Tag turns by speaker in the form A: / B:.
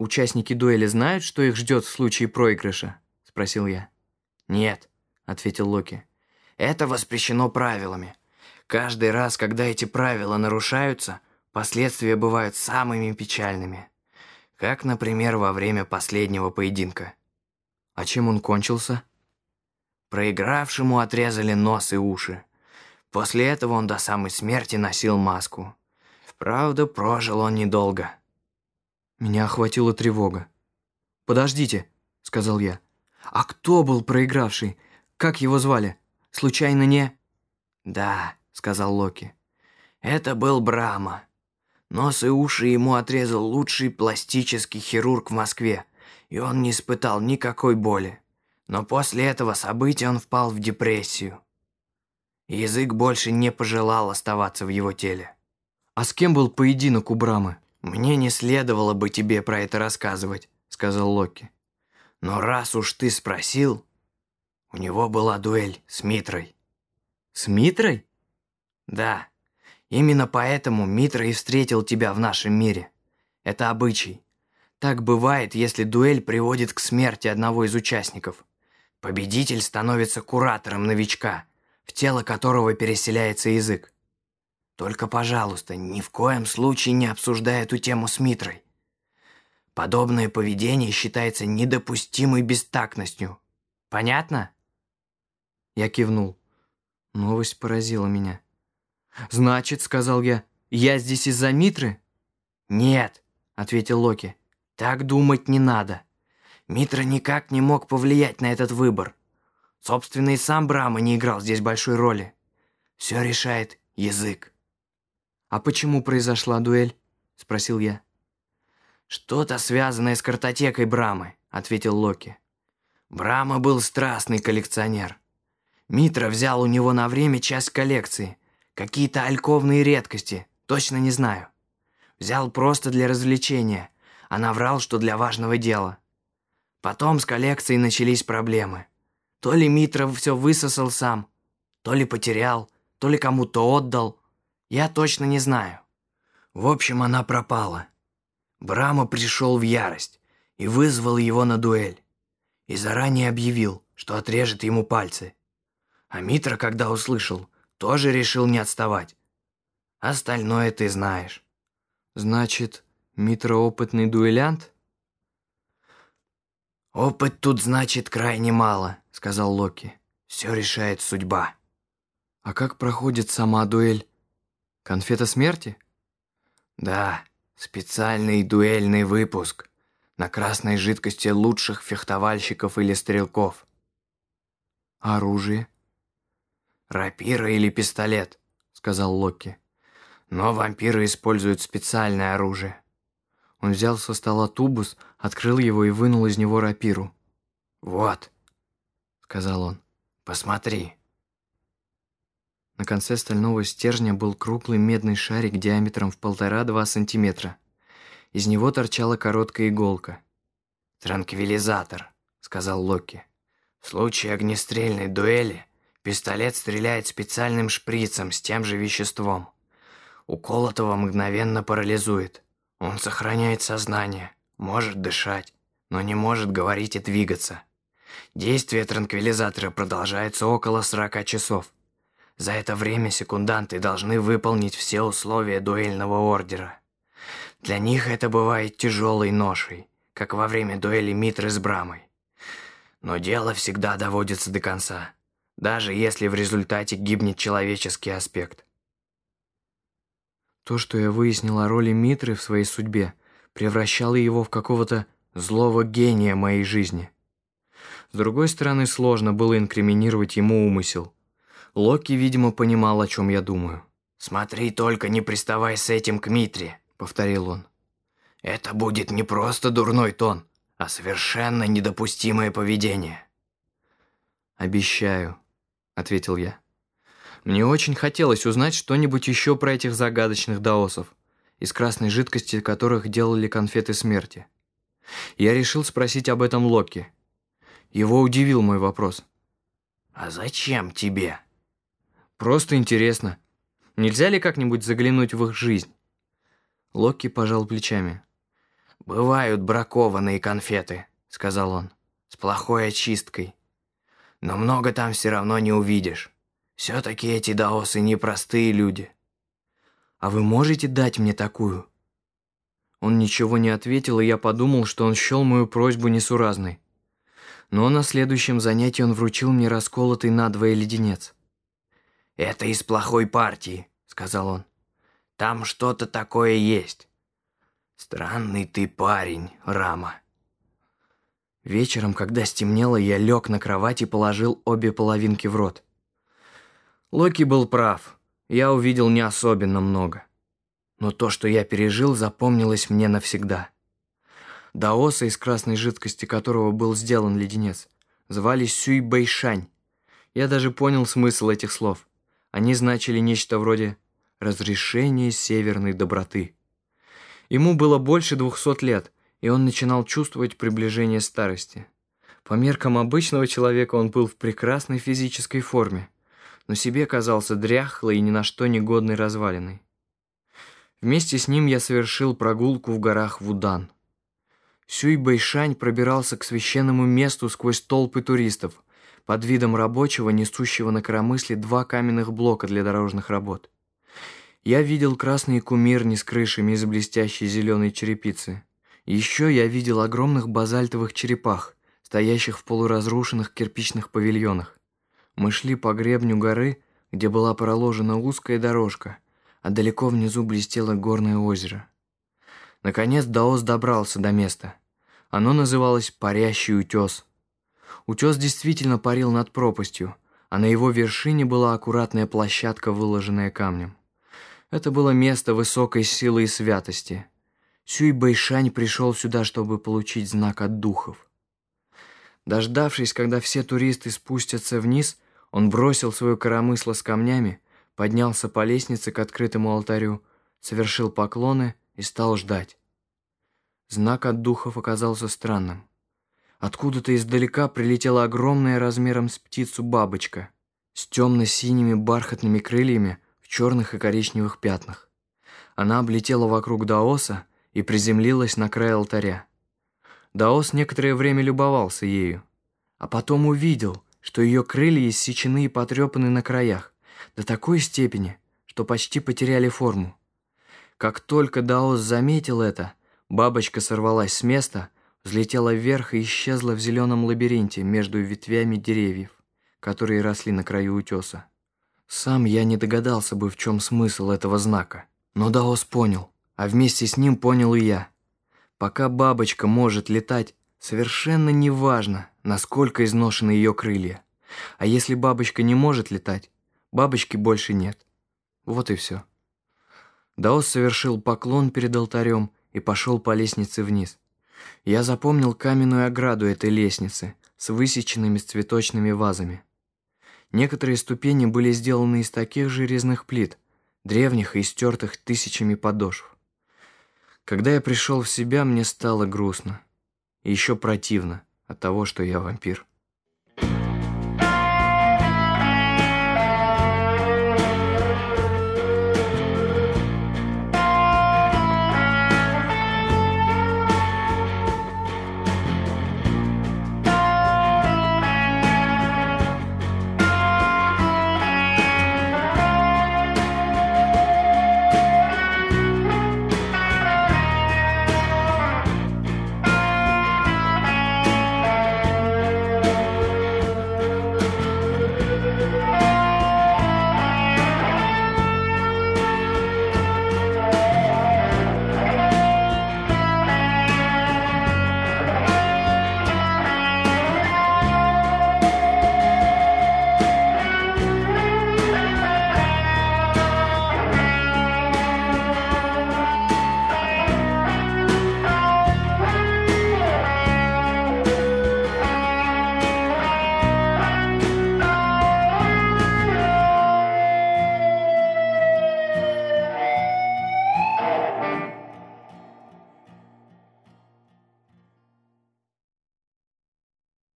A: «Участники дуэли знают, что их ждет в случае проигрыша?» – спросил я.
B: «Нет», – ответил Локи. «Это воспрещено правилами. Каждый раз, когда эти правила нарушаются, последствия бывают самыми печальными. Как, например, во время последнего поединка».
A: «А чем он кончился?»
B: Проигравшему отрезали нос и уши. После этого он до самой смерти носил маску. Правда, прожил он недолго.
A: Меня охватила тревога. «Подождите», — сказал я. «А кто был проигравший? Как его звали? Случайно не...»
B: «Да», — сказал Локи. «Это был Брама. Нос и уши ему отрезал лучший пластический хирург в Москве, и он не испытал никакой боли. Но после этого события он впал в депрессию. Язык больше не пожелал оставаться в его теле.
A: «А с кем был поединок у Брамы?»
B: «Мне не следовало бы тебе про это рассказывать», — сказал Локи. «Но раз уж ты спросил, у него была дуэль с Митрой».
A: «С Митрой?»
B: «Да. Именно поэтому Митра и встретил тебя в нашем мире. Это обычай. Так бывает, если дуэль приводит к смерти одного из участников. Победитель становится куратором новичка, в тело которого переселяется язык. Только, пожалуйста, ни в коем случае не обсуждай эту тему с Митрой. Подобное поведение считается недопустимой бестактностью. Понятно?
A: Я кивнул. Новость поразила меня. «Значит, — сказал я, — я здесь из-за Митры?»
B: «Нет», — ответил Локи, — «так думать не надо. Митра никак не мог повлиять на этот выбор. Собственно, и сам Брама не играл здесь большой роли. Все решает язык».
A: «А почему произошла дуэль?» – спросил я.
B: «Что-то связанное с картотекой Брамы», – ответил Локи. Брама был страстный коллекционер. Митра взял у него на время часть коллекции. Какие-то альковные редкости, точно не знаю. Взял просто для развлечения, а наврал, что для важного дела. Потом с коллекцией начались проблемы. То ли Митра все высосал сам, то ли потерял, то ли кому-то отдал, я точно не знаю. В общем, она пропала. Брама пришел в ярость и вызвал его на дуэль. И заранее объявил, что отрежет ему пальцы. А Митра, когда услышал, тоже решил не отставать. Остальное ты знаешь.
A: Значит, Митра опытный дуэлянт?
B: «Опыт тут значит крайне мало», — сказал Локи. «Все решает судьба».
A: «А как проходит сама дуэль?» Конфета смерти?
B: Да, специальный дуэльный выпуск на красной жидкости лучших фехтовальщиков или стрелков.
A: Оружие?
B: Рапира или пистолет, сказал Локи. Но вампиры используют специальное оружие.
A: Он взял со стола тубус, открыл его и вынул из него рапиру.
B: «Вот», — сказал он, — «посмотри».
A: На конце стального стержня был круглый медный шарик диаметром в полтора-два сантиметра. Из него торчала короткая иголка.
B: «Транквилизатор», — сказал Локи. «В случае огнестрельной дуэли пистолет стреляет специальным шприцем с тем же веществом. Уколотого мгновенно парализует. Он сохраняет сознание, может дышать, но не может говорить и двигаться. Действие транквилизатора продолжается около 40 часов. За это время секунданты должны выполнить все условия дуэльного ордера. Для них это бывает тяжелой ношей, как во время дуэли Митры с Брамой. Но дело всегда доводится до конца, даже если в результате гибнет человеческий аспект.
A: То, что я выяснил о роли Митры в своей судьбе, превращало его в какого-то злого гения моей жизни. С другой стороны, сложно было инкриминировать ему умысел – Локи, видимо, понимал, о чем я думаю.
B: «Смотри только, не приставай с этим к Митре», — повторил он. «Это будет не просто дурной тон, а совершенно недопустимое поведение».
A: «Обещаю», — ответил я. Мне очень хотелось узнать что-нибудь еще про этих загадочных даосов, из красной жидкости которых делали конфеты смерти. Я решил спросить об этом Локи. Его удивил мой вопрос.
B: «А зачем тебе?»
A: Просто интересно. Нельзя ли как-нибудь заглянуть в их жизнь? Локи пожал плечами.
B: «Бывают бракованные конфеты», — сказал он, — «с плохой очисткой. Но много там все равно не увидишь. Все-таки эти даосы непростые люди».
A: «А вы можете дать мне такую?» Он ничего не ответил, и я подумал, что он счел мою просьбу несуразной. Но на следующем занятии он вручил мне расколотый надвое леденец.
B: «Это из плохой партии», — сказал он. «Там что-то такое есть. Странный ты парень, Рама».
A: Вечером, когда стемнело, я лег на кровать и положил обе половинки в рот. Локи был прав. Я увидел не особенно много. Но то, что я пережил, запомнилось мне навсегда. Даоса, из красной жидкости которого был сделан леденец, звали Сюй Бэйшань. Я даже понял смысл этих слов. Они значили нечто вроде «разрешение северной доброты». Ему было больше двухсот лет, и он начинал чувствовать приближение старости. По меркам обычного человека он был в прекрасной физической форме, но себе казался дряхлой и ни на что негодной развалиной. Вместе с ним я совершил прогулку в горах Вудан. Сюй Бэйшань пробирался к священному месту сквозь толпы туристов, под видом рабочего, несущего на коромысле два каменных блока для дорожных работ. Я видел красные кумирни с крышами из блестящей зеленой черепицы. Еще я видел огромных базальтовых черепах, стоящих в полуразрушенных кирпичных павильонах. Мы шли по гребню горы, где была проложена узкая дорожка – а далеко внизу блестело горное озеро. Наконец Даос добрался до места. Оно называлось «Парящий утес». Утес действительно парил над пропастью, а на его вершине была аккуратная площадка, выложенная камнем. Это было место высокой силы и святости. Сюй Бэйшань пришел сюда, чтобы получить знак от духов. Дождавшись, когда все туристы спустятся вниз, он бросил свое коромысло с камнями, поднялся по лестнице к открытому алтарю, совершил поклоны и стал ждать. Знак от духов оказался странным. Откуда-то издалека прилетела огромная размером с птицу бабочка с темно-синими бархатными крыльями в черных и коричневых пятнах. Она облетела вокруг Даоса и приземлилась на край алтаря. Даос некоторое время любовался ею, а потом увидел, что ее крылья иссечены и потрепаны на краях, до такой степени, что почти потеряли форму. Как только Даос заметил это, бабочка сорвалась с места, взлетела вверх и исчезла в зеленом лабиринте между ветвями деревьев, которые росли на краю утеса. Сам я не догадался бы, в чем смысл этого знака, но Даос понял, а вместе с ним понял и я. Пока бабочка может летать, совершенно неважно, насколько изношены ее крылья. А если бабочка не может летать, Бабочки больше нет. Вот и все. Даос совершил поклон перед алтарем и пошел по лестнице вниз. Я запомнил каменную ограду этой лестницы с высеченными цветочными вазами. Некоторые ступени были сделаны из таких же резных плит, древних и истертых тысячами подошв. Когда я пришел в себя, мне стало грустно. И еще противно от того, что я вампир.